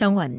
정원.